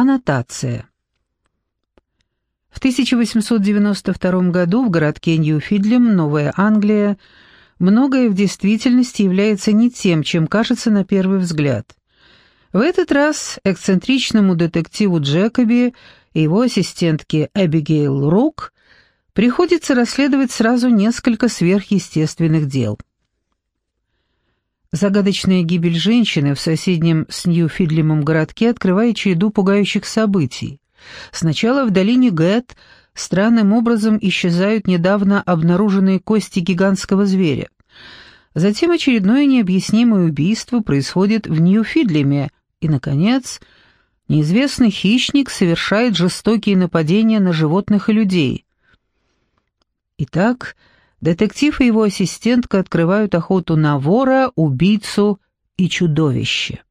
Аннотация. В 1892 году в городке Ньюфидлем, Новая Англия, многое в действительности является не тем, чем кажется на первый взгляд. В этот раз эксцентричному детективу Джекоби и его ассистентке Эбигейл Рук приходится расследовать сразу несколько сверхъестественных дел. Загадочная гибель женщины в соседнем с Нью-Фидлемом городке открывает череду пугающих событий. Сначала в долине Гэт странным образом исчезают недавно обнаруженные кости гигантского зверя. Затем очередное необъяснимое убийство происходит в Нью-Фидлеме, и, наконец, неизвестный хищник совершает жестокие нападения на животных и людей. Итак, детектив и его ассистентка открывают охоту на вора, убийцу и чудовище.